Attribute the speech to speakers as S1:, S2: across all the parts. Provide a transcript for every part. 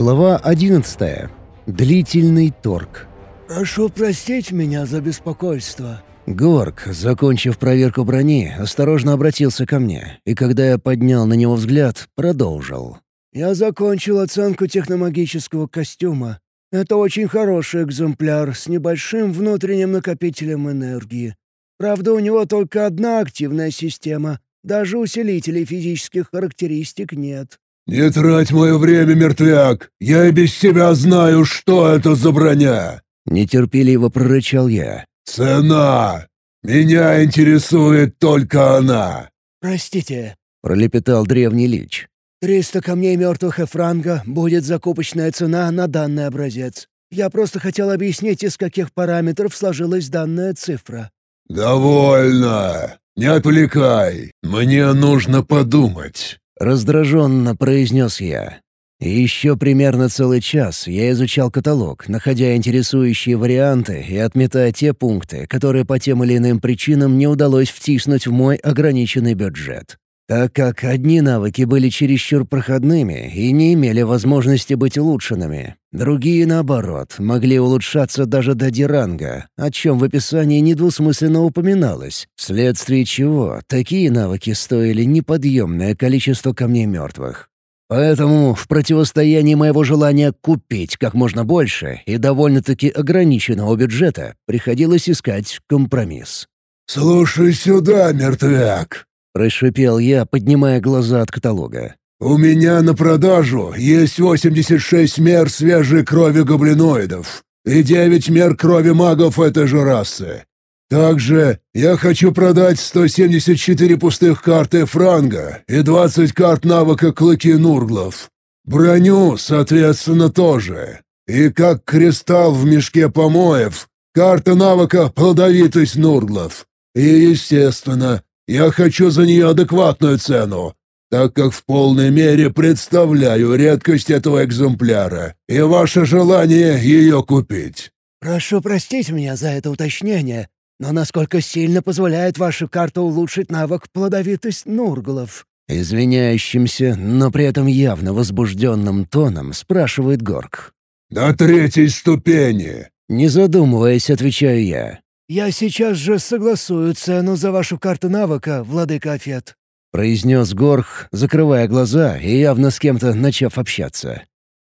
S1: Глава 11. Длительный торг.
S2: «Прошу простить меня за беспокойство».
S1: Горг, закончив проверку брони, осторожно обратился ко мне, и когда я поднял на него взгляд, продолжил.
S2: «Я закончил оценку техномагического костюма. Это очень хороший экземпляр с небольшим внутренним накопителем энергии. Правда, у него только одна активная система, даже усилителей физических характеристик нет.
S3: «Не трать мое время, мертвяк! Я и без себя знаю, что это за броня!»
S1: Нетерпеливо прорычал я.
S3: «Цена! Меня интересует только она!»
S2: «Простите», —
S1: пролепетал древний лич.
S2: «Триста камней мертвых Эфранга будет закупочная цена на данный образец. Я просто хотел объяснить, из каких параметров сложилась данная цифра».
S3: «Довольно! Не отвлекай! Мне нужно подумать!»
S1: Раздраженно произнес я. И еще примерно целый час я изучал каталог, находя интересующие варианты и отметая те пункты, которые по тем или иным причинам не удалось втиснуть в мой ограниченный бюджет так как одни навыки были чересчур проходными и не имели возможности быть улучшенными. Другие, наоборот, могли улучшаться даже до диранга, о чем в описании недвусмысленно упоминалось, вследствие чего такие навыки стоили неподъемное количество камней мертвых. Поэтому в противостоянии моего желания купить как можно больше и довольно-таки ограниченного бюджета приходилось искать компромисс.
S3: «Слушай сюда, мертвяк!»
S1: — прошипел я, поднимая глаза от каталога.
S3: «У меня на продажу есть 86 мер свежей крови гоблиноидов и 9 мер крови магов этой же расы. Также я хочу продать 174 пустых карты франга и 20 карт навыка клыки нурглов. Броню, соответственно, тоже. И как кристалл в мешке помоев, карта навыка плодовитость нурглов. И, естественно, я хочу за нее адекватную цену, так как в полной мере представляю редкость этого экземпляра и ваше желание ее купить».
S2: «Прошу простить меня за это уточнение, но насколько сильно позволяет ваша карта улучшить навык плодовитость Нурглов?»
S1: Извиняющимся, но при этом явно возбужденным тоном спрашивает Горг.
S3: «До третьей ступени!»
S1: Не задумываясь, отвечаю я.
S2: «Я сейчас же согласую цену за вашу карту навыка, владыка Афет», —
S1: произнес Горх, закрывая глаза и явно с кем-то начав общаться.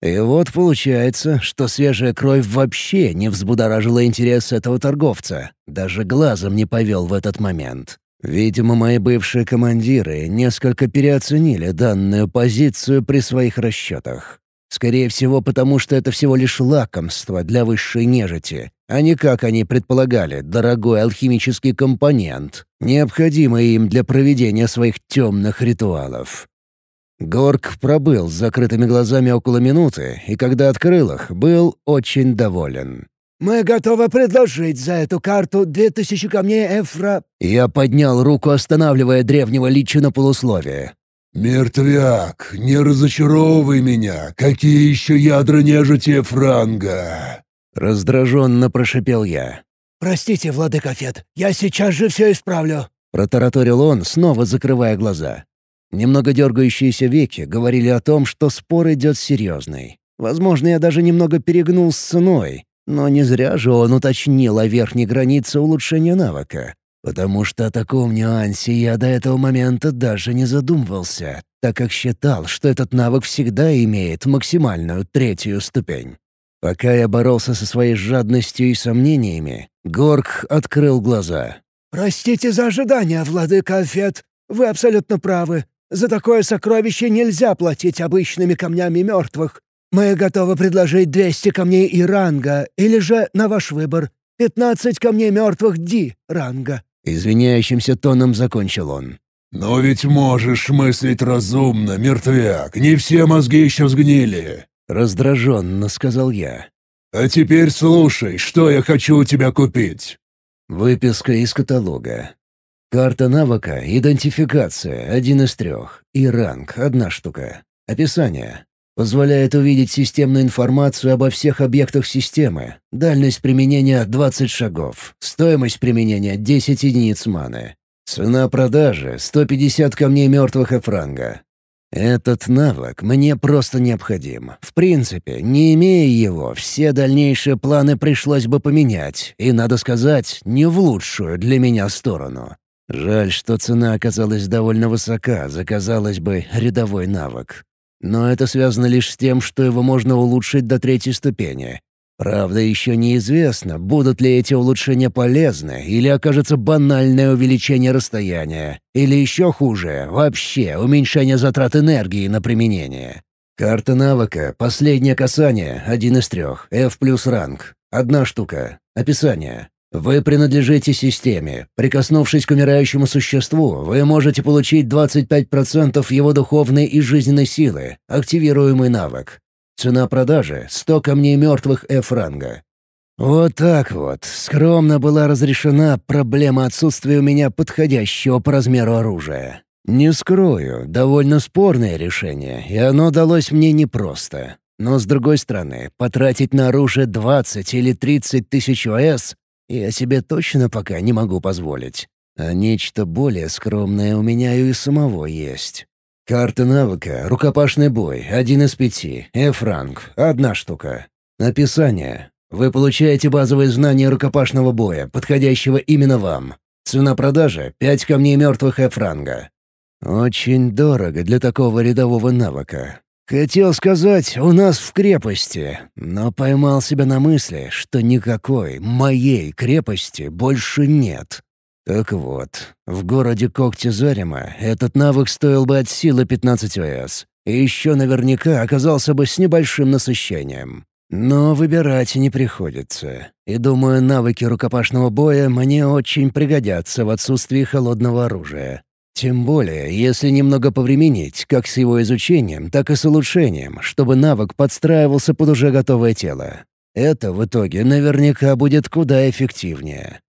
S1: И вот получается, что свежая кровь вообще не взбудоражила интерес этого торговца, даже глазом не повел в этот момент. Видимо, мои бывшие командиры несколько переоценили данную позицию при своих расчетах. Скорее всего, потому что это всего лишь лакомство для высшей нежити, а не, как они предполагали, дорогой алхимический компонент, необходимый им для проведения своих темных ритуалов. Горг пробыл с закрытыми глазами около минуты, и когда открыл их, был очень доволен.
S2: «Мы готовы предложить за эту карту две тысячи камней Эфра...»
S1: Я поднял руку, останавливая древнего лича на полусловие.
S3: «Мертвяк, не разочаровывай меня! Какие еще ядра нежити Франга!»
S1: Раздраженно прошипел я.
S2: «Простите, владыка Фет, я сейчас же все исправлю!»
S1: Протараторил он, снова закрывая глаза. Немного дергающиеся веки говорили о том, что спор идет серьезный. Возможно, я даже немного перегнул с ценой, но не зря же он уточнил о верхней границе улучшения навыка. Потому что о таком нюансе я до этого момента даже не задумывался, так как считал, что этот навык всегда имеет максимальную третью ступень. Пока я боролся со своей жадностью и сомнениями, Горг открыл глаза.
S2: «Простите за ожидание, владыка Альфет. Вы абсолютно правы. За такое сокровище нельзя платить обычными камнями мертвых. Мы готовы предложить 200 камней и ранга, или же, на ваш выбор, 15 камней мертвых Ди ранга».
S1: Извиняющимся тоном закончил он.
S3: «Но ведь можешь мыслить разумно, мертвяк. Не все мозги еще сгнили.
S1: Раздраженно сказал я.
S3: «А теперь слушай, что я хочу у тебя купить».
S1: Выписка из каталога. Карта навыка «Идентификация» — один из трех. И ранг — одна штука. Описание. Позволяет увидеть системную информацию обо всех объектах системы. Дальность применения — 20 шагов. Стоимость применения — 10 единиц маны. Цена продажи — 150 камней мертвых эфранга. Этот навык мне просто необходим. В принципе, не имея его, все дальнейшие планы пришлось бы поменять, и, надо сказать, не в лучшую для меня сторону. Жаль, что цена оказалась довольно высока за, казалось бы, рядовой навык. Но это связано лишь с тем, что его можно улучшить до третьей ступени. Правда, еще неизвестно, будут ли эти улучшения полезны, или окажется банальное увеличение расстояния, или еще хуже, вообще уменьшение затрат энергии на применение. Карта навыка, последнее касание, один из трех, F плюс ранг, одна штука, описание. Вы принадлежите системе. Прикоснувшись к умирающему существу, вы можете получить 25% его духовной и жизненной силы, активируемый навык. Цена продажи — 100 камней мертвых F-ранга. Вот так вот, скромно была разрешена проблема отсутствия у меня подходящего по размеру оружия. Не скрою, довольно спорное решение, и оно далось мне непросто. Но, с другой стороны, потратить на оружие 20 или 30 тысяч ОС я себе точно пока не могу позволить. А нечто более скромное у меня и самого есть. Карта навыка «Рукопашный бой» — один из пяти, F-ранг — одна штука. Описание. Вы получаете базовые знания рукопашного боя, подходящего именно вам. Цена продажи — пять камней мертвых F-ранга. Очень дорого для такого рядового навыка. Хотел сказать, у нас в крепости, но поймал себя на мысли, что никакой моей крепости больше нет. Так вот, в городе Когти Зарима этот навык стоил бы от силы 15 ОС, и еще наверняка оказался бы с небольшим насыщением. Но выбирать не приходится. И думаю, навыки рукопашного боя мне очень пригодятся в отсутствии холодного оружия. Тем более, если немного повременить, как с его изучением, так и с улучшением, чтобы навык подстраивался под уже готовое тело. Это в итоге наверняка будет куда эффективнее.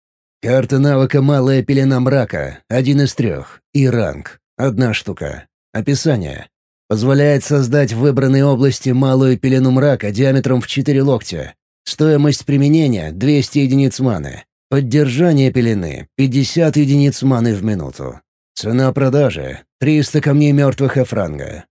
S1: Карта навыка «Малая пелена мрака» — один из трех. И ранг — одна штука. Описание. Позволяет создать в выбранной области малую пелену мрака диаметром в 4 локтя. Стоимость применения — 200 единиц маны. Поддержание пелены — 50 единиц маны в минуту. Цена продажи — 300 камней мертвых эфранга.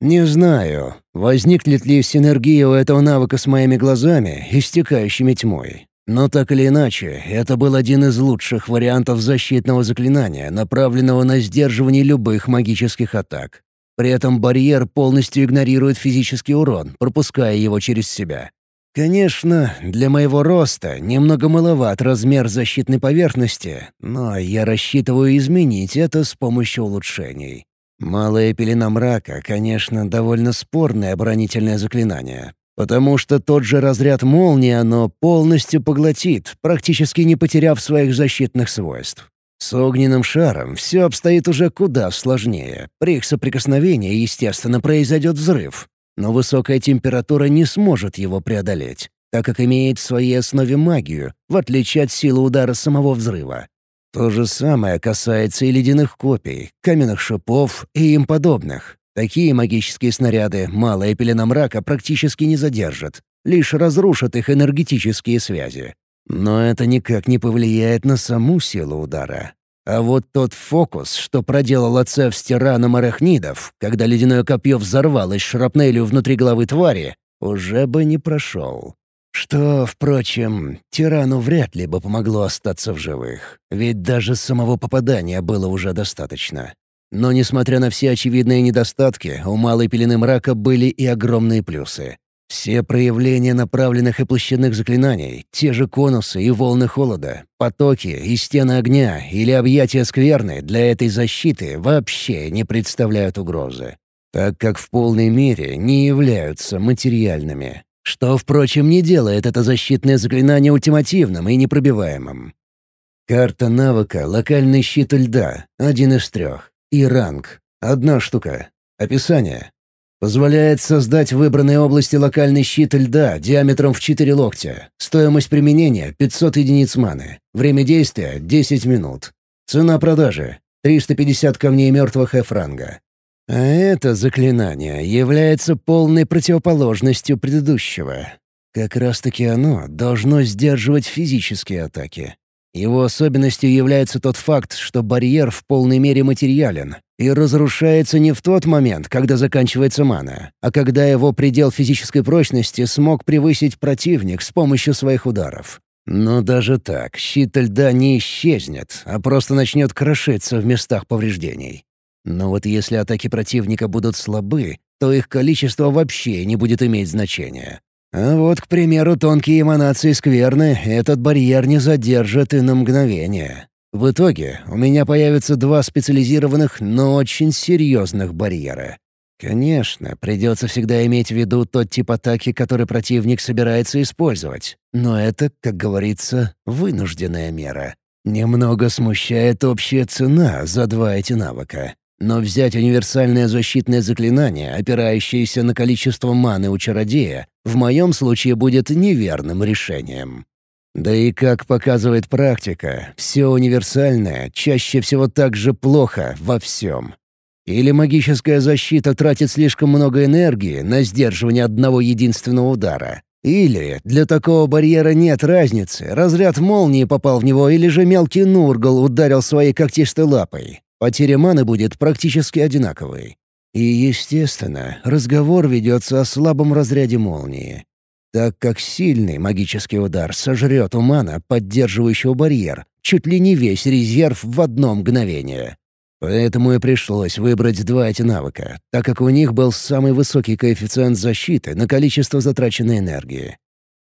S1: Не знаю, возникнет ли синергия у этого навыка с моими глазами, истекающими тьмой. Но так или иначе, это был один из лучших вариантов защитного заклинания, направленного на сдерживание любых магических атак. При этом барьер полностью игнорирует физический урон, пропуская его через себя. Конечно, для моего роста немного маловат размер защитной поверхности, но я рассчитываю изменить это с помощью улучшений. Малая пелена мрака, конечно, довольно спорное оборонительное заклинание, Потому что тот же разряд молнии оно полностью поглотит, практически не потеряв своих защитных свойств. С огненным шаром все обстоит уже куда сложнее. При их соприкосновении, естественно, произойдет взрыв. Но высокая температура не сможет его преодолеть, так как имеет в своей основе магию, в отличие от силы удара самого взрыва. То же самое касается и ледяных копий, каменных шипов и им подобных. Такие магические снаряды малая пелена мрака практически не задержат, лишь разрушат их энергетические связи. Но это никак не повлияет на саму силу удара. А вот тот фокус, что проделал отцев с тираном арахнидов, когда ледяное копье взорвалось шрапнелью внутри головы твари, уже бы не прошел. Что, впрочем, тирану вряд ли бы помогло остаться в живых, ведь даже самого попадания было уже достаточно. Но, несмотря на все очевидные недостатки, у малой пелены мрака были и огромные плюсы. Все проявления направленных и площадных заклинаний, те же конусы и волны холода, потоки и стены огня или объятия скверны для этой защиты вообще не представляют угрозы, так как в полной мере не являются материальными. Что, впрочем, не делает это защитное заклинание ультимативным и непробиваемым. Карта навыка «Локальный щит льда» — один из трех. И ранг. Одна штука. Описание. Позволяет создать в выбранной области локальный щит льда диаметром в 4 локтя. Стоимость применения — 500 единиц маны. Время действия — 10 минут. Цена продажи — 350 камней мертвых F-ранга. А это заклинание является полной противоположностью предыдущего. Как раз-таки оно должно сдерживать физические атаки. Его особенностью является тот факт, что барьер в полной мере материален, и разрушается не в тот момент, когда заканчивается мана, а когда его предел физической прочности смог превысить противник с помощью своих ударов. Но даже так щит льда не исчезнет, а просто начнет крошиться в местах повреждений. Но вот если атаки противника будут слабы, то их количество вообще не будет иметь значения. А вот, к примеру, тонкие эманации скверны этот барьер не задержит и на мгновение. В итоге у меня появятся два специализированных, но очень серьезных барьера. Конечно, придется всегда иметь в виду тот тип атаки, который противник собирается использовать. Но это, как говорится, вынужденная мера. Немного смущает общая цена за два эти навыка. Но взять универсальное защитное заклинание, опирающееся на количество маны у чародея, в моем случае будет неверным решением. Да и как показывает практика, все универсальное чаще всего так же плохо во всем. Или магическая защита тратит слишком много энергии на сдерживание одного единственного удара. Или для такого барьера нет разницы, разряд молнии попал в него или же мелкий Нургал ударил своей когтистой лапой. Потеря маны будет практически одинаковой. И, естественно, разговор ведется о слабом разряде молнии так как сильный магический удар сожрет у мана, поддерживающего барьер, чуть ли не весь резерв в одно мгновение. Поэтому и пришлось выбрать два эти навыка, так как у них был самый высокий коэффициент защиты на количество затраченной энергии.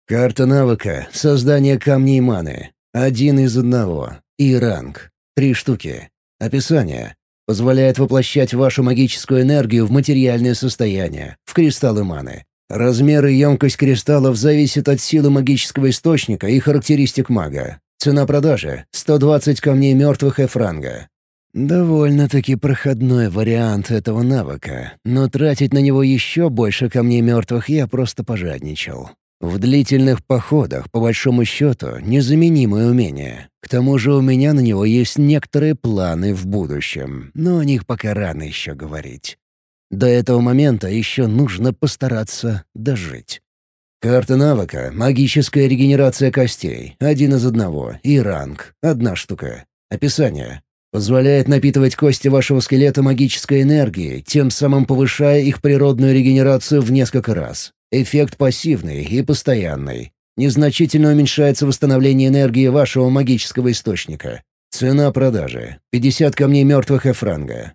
S1: Карта навыка — создание камней маны. Один из одного. И ранг. Три штуки. Описание. Позволяет воплощать вашу магическую энергию в материальное состояние, в кристаллы маны. Размер и емкость кристаллов зависят от силы магического источника и характеристик мага. Цена продажи — 120 камней мертвых Эфранга. Довольно-таки проходной вариант этого навыка, но тратить на него еще больше камней мертвых я просто пожадничал. В длительных походах, по большому счету, незаменимое умение. К тому же у меня на него есть некоторые планы в будущем, но о них пока рано еще говорить. До этого момента еще нужно постараться дожить. Карта навыка — магическая регенерация костей, один из одного, и ранг, одна штука. Описание. Позволяет напитывать кости вашего скелета магической энергией, тем самым повышая их природную регенерацию в несколько раз. Эффект пассивный и постоянный. Незначительно уменьшается восстановление энергии вашего магического источника. Цена продажи — 50 камней мертвых эфранга.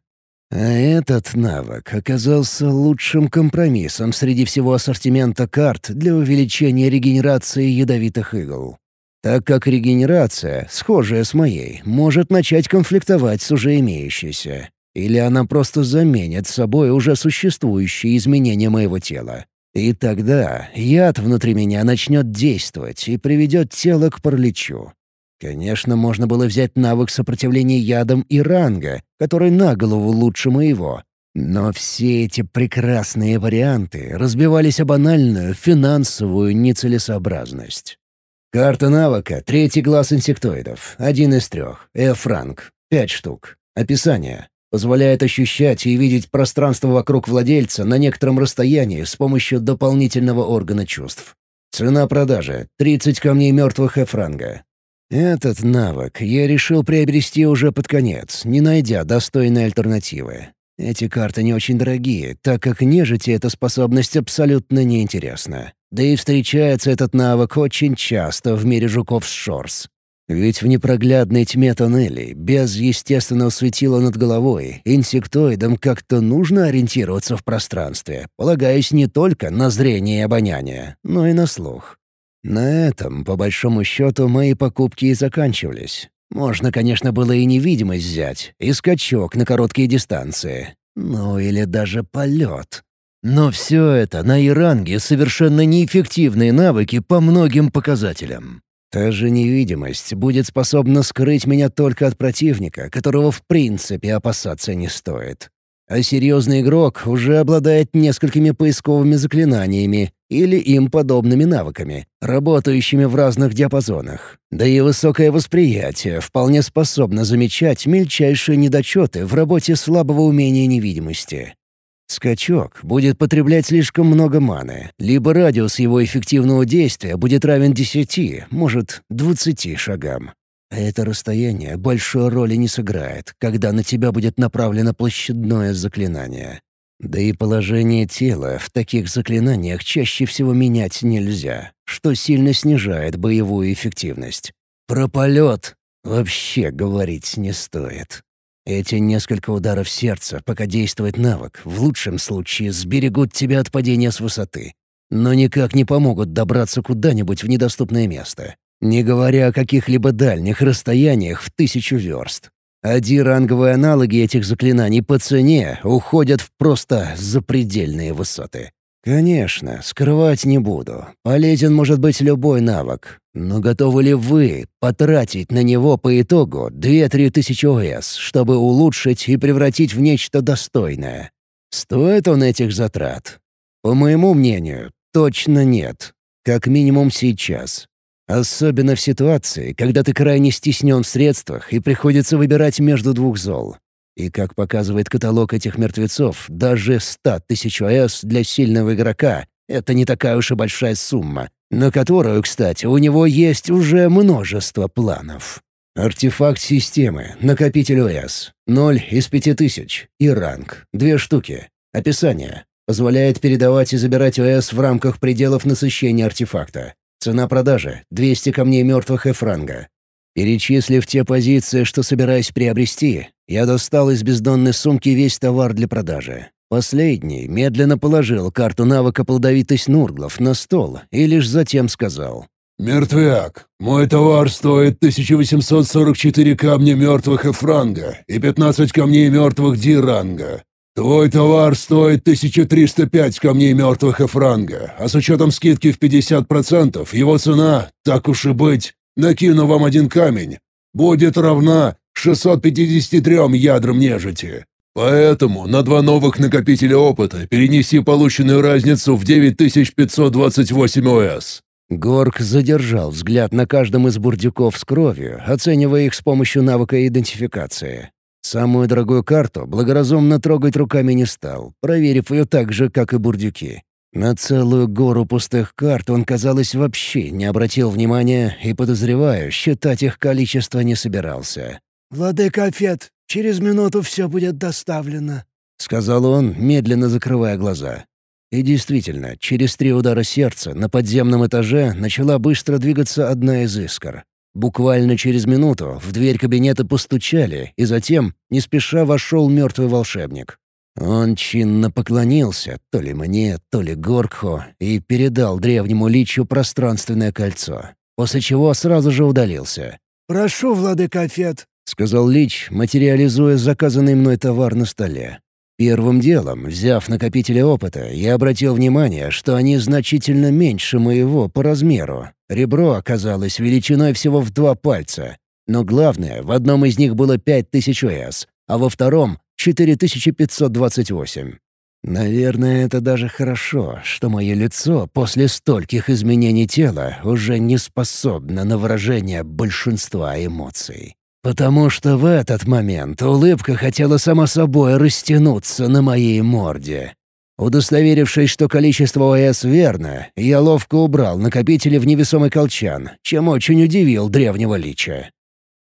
S1: А этот навык оказался лучшим компромиссом среди всего ассортимента карт для увеличения регенерации ядовитых игл. Так как регенерация, схожая с моей, может начать конфликтовать с уже имеющейся. Или она просто заменит собой уже существующие изменения моего тела. И тогда яд внутри меня начнет действовать и приведет тело к параличу. Конечно, можно было взять навык сопротивления ядам и ранга, который на голову лучше моего. Но все эти прекрасные варианты разбивались о банальную финансовую нецелесообразность. Карта навыка — третий глаз инсектоидов, один из трех, F-ранг, пять штук. Описание. Позволяет ощущать и видеть пространство вокруг владельца на некотором расстоянии с помощью дополнительного органа чувств. Цена продажи — 30 камней мертвых F-ранга, этот навык я решил приобрести уже под конец, не найдя достойной альтернативы. Эти карты не очень дорогие, так как нежити эта способность абсолютно неинтересна. Да и встречается этот навык очень часто в мире жуков с шорс. Ведь в непроглядной тьме тоннелей, без естественного светила над головой, инсектоидам как-то нужно ориентироваться в пространстве, полагаясь не только на зрение и обоняние, но и на слух. На этом, по большому счету, мои покупки и заканчивались. Можно, конечно, было и невидимость взять, и скачок на короткие дистанции. Ну или даже полет. Но все это на Иранге совершенно неэффективные навыки по многим показателям. Та же невидимость будет способна скрыть меня только от противника, которого в принципе опасаться не стоит а серьезный игрок уже обладает несколькими поисковыми заклинаниями или им подобными навыками, работающими в разных диапазонах. Да и высокое восприятие вполне способно замечать мельчайшие недочеты в работе слабого умения невидимости. Скачок будет потреблять слишком много маны, либо радиус его эффективного действия будет равен 10, может, 20 шагам. Это расстояние большой роли не сыграет, когда на тебя будет направлено площадное заклинание. Да и положение тела в таких заклинаниях чаще всего менять нельзя, что сильно снижает боевую эффективность. Про полет вообще говорить не стоит. Эти несколько ударов сердца, пока действует навык, в лучшем случае сберегут тебя от падения с высоты, но никак не помогут добраться куда-нибудь в недоступное место, не говоря о каких-либо дальних расстояниях в тысячу верст. Ади-ранговые аналоги этих заклинаний по цене уходят в просто запредельные высоты. Конечно, скрывать не буду. Полезен может быть любой навык. Но готовы ли вы потратить на него по итогу 2-3 тысячи ОС, чтобы улучшить и превратить в нечто достойное? Стоит он этих затрат? По моему мнению, точно нет. Как минимум сейчас. Особенно в ситуации, когда ты крайне стеснен в средствах и приходится выбирать между двух зол. И как показывает каталог этих мертвецов, даже 100 тысяч ОС для сильного игрока — это не такая уж и большая сумма, на которую, кстати, у него есть уже множество планов. Артефакт системы, накопитель ОС, 0 из 5000 и ранг, две штуки. Описание. Позволяет передавать и забирать ОС в рамках пределов насыщения артефакта. Цена продажи — 200 камней мертвых Эфранга. Перечислив те позиции, что собираюсь приобрести, я достал из бездонной сумки весь товар для продажи. Последний медленно положил карту навыка «Плодовитость Нурглов» на стол и лишь затем сказал.
S3: «Мертвяк, мой товар стоит 1844 камня мертвых Эфранга и 15 камней мертвых Диранга. «Твой товар стоит 1305 камней мертвых Эфранга, а с учетом скидки в 50% его цена, так уж и быть, накину вам один камень, будет равна 653 ядрам нежити. Поэтому на два новых накопителя опыта перенеси полученную разницу в 9528 ОС».
S1: Горг задержал взгляд на каждом из бурдюков с кровью, оценивая их с помощью навыка идентификации. Самую дорогую карту благоразумно трогать руками не стал, проверив ее так же, как и бурдюки. На целую гору пустых карт он, казалось, вообще не обратил внимания и, подозреваю, считать их количество не собирался.
S2: «Владыка Афет, через минуту все будет доставлено», —
S1: сказал он, медленно закрывая глаза. И действительно, через три удара сердца на подземном этаже начала быстро двигаться одна из искр. Буквально через минуту в дверь кабинета постучали, и затем, не спеша, вошел мертвый волшебник. Он чинно поклонился, то ли мне, то ли Горкхо, и передал древнему личу пространственное кольцо, после чего сразу же удалился.
S2: «Прошу, владыка Фет», —
S1: сказал Лич, материализуя заказанный мной товар на столе. Первым делом, взяв накопители опыта, я обратил внимание, что они значительно меньше моего по размеру. Ребро оказалось величиной всего в два пальца. Но главное, в одном из них было 5000 ОС, а во втором — 4528. Наверное, это даже хорошо, что мое лицо после стольких изменений тела уже не способно на выражение большинства эмоций. Потому что в этот момент улыбка хотела само собой растянуться на моей морде. Удостоверившись, что количество ОС верно, я ловко убрал накопители в невесомый колчан, чем очень удивил древнего лича.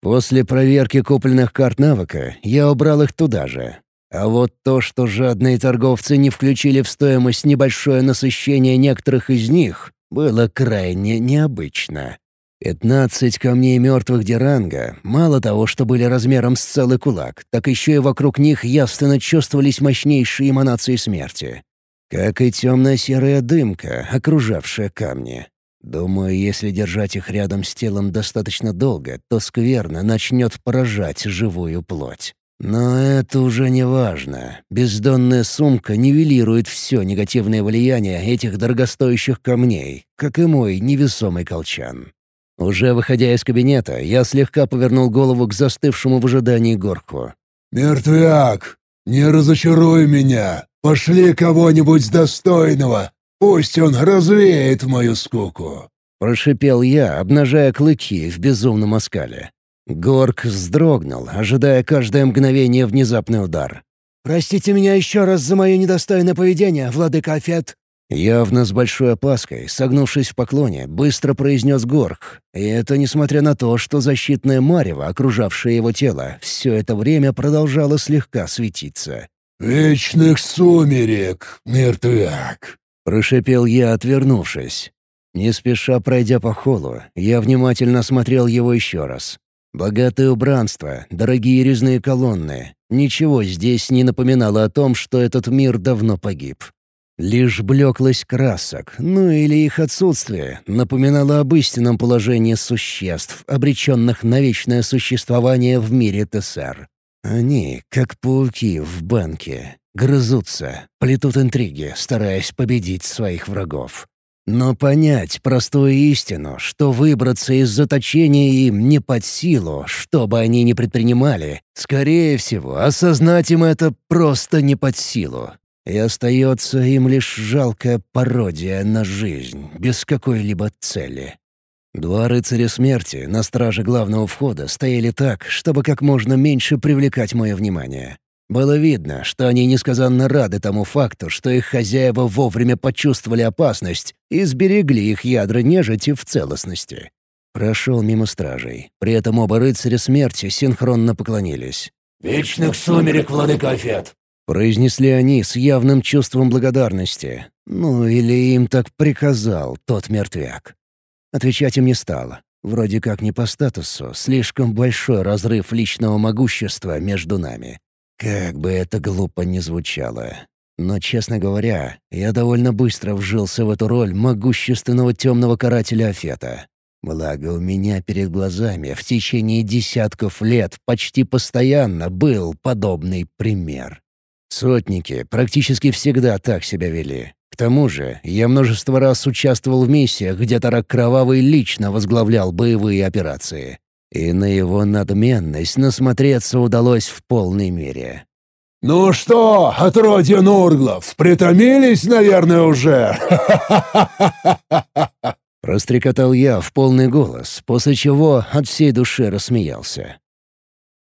S1: После проверки купленных карт навыка я убрал их туда же. А вот то, что жадные торговцы не включили в стоимость небольшое насыщение некоторых из них, было крайне необычно. Пятнадцать камней мертвых Диранга мало того, что были размером с целый кулак, так еще и вокруг них явственно чувствовались мощнейшие эманации смерти. Как и темная серая дымка, окружавшая камни. Думаю, если держать их рядом с телом достаточно долго, то скверно начнет поражать живую плоть. Но это уже не важно. Бездонная сумка нивелирует все негативное влияние этих дорогостоящих камней, как и мой невесомый колчан. Уже выходя из кабинета, я слегка повернул голову к застывшему в ожидании горку.
S3: «Мертвяк, не разочаруй меня. Пошли кого-нибудь достойного. Пусть он развеет мою скуку».
S1: Прошипел я, обнажая клыки в безумном оскале. Горк вздрогнул, ожидая каждое мгновение внезапный удар.
S2: «Простите меня еще раз за мое недостойное поведение, владыка Афет»,
S1: Явно с большой опаской, согнувшись в поклоне, быстро произнес Горг. И это несмотря на то, что защитное марево, окружавшее его тело, все это время продолжало слегка светиться.
S3: «Вечных сумерек, мертвяк!»
S1: — прошипел я, отвернувшись. Не спеша пройдя по холлу, я внимательно смотрел его еще раз. Богатое убранство, дорогие резные колонны. Ничего здесь не напоминало о том, что этот мир давно погиб. Лишь блеклость красок, ну или их отсутствие, напоминало об истинном положении существ, обреченных на вечное существование в мире ТСР. Они, как пауки в банке, грызутся, плетут интриги, стараясь победить своих врагов. Но понять простую истину, что выбраться из заточения им не под силу, что бы они ни предпринимали, скорее всего, осознать им это просто не под силу и остается им лишь жалкая пародия на жизнь, без какой-либо цели. Два рыцаря смерти на страже главного входа стояли так, чтобы как можно меньше привлекать мое внимание. Было видно, что они несказанно рады тому факту, что их хозяева вовремя почувствовали опасность и сберегли их ядра нежити в целостности. Прошел мимо стражей. При этом оба рыцаря смерти синхронно поклонились.
S3: «Вечных сумерек, владыка Афет!»
S1: Произнесли они с явным чувством благодарности. Ну, или им так приказал тот мертвяк. Отвечать им не стало. Вроде как не по статусу, слишком большой разрыв личного могущества между нами. Как бы это глупо ни звучало. Но, честно говоря, я довольно быстро вжился в эту роль могущественного темного карателя Афета. Благо, у меня перед глазами в течение десятков лет почти постоянно был подобный пример. Сотники практически всегда так себя вели. К тому же, я множество раз участвовал в миссиях, где Тарак Кровавый лично возглавлял боевые операции. И на его надменность насмотреться удалось в полной мере.
S3: «Ну что, отродье Нурглов, притомились, наверное, уже?»
S1: Прострекотал я в полный голос, после чего от всей души рассмеялся.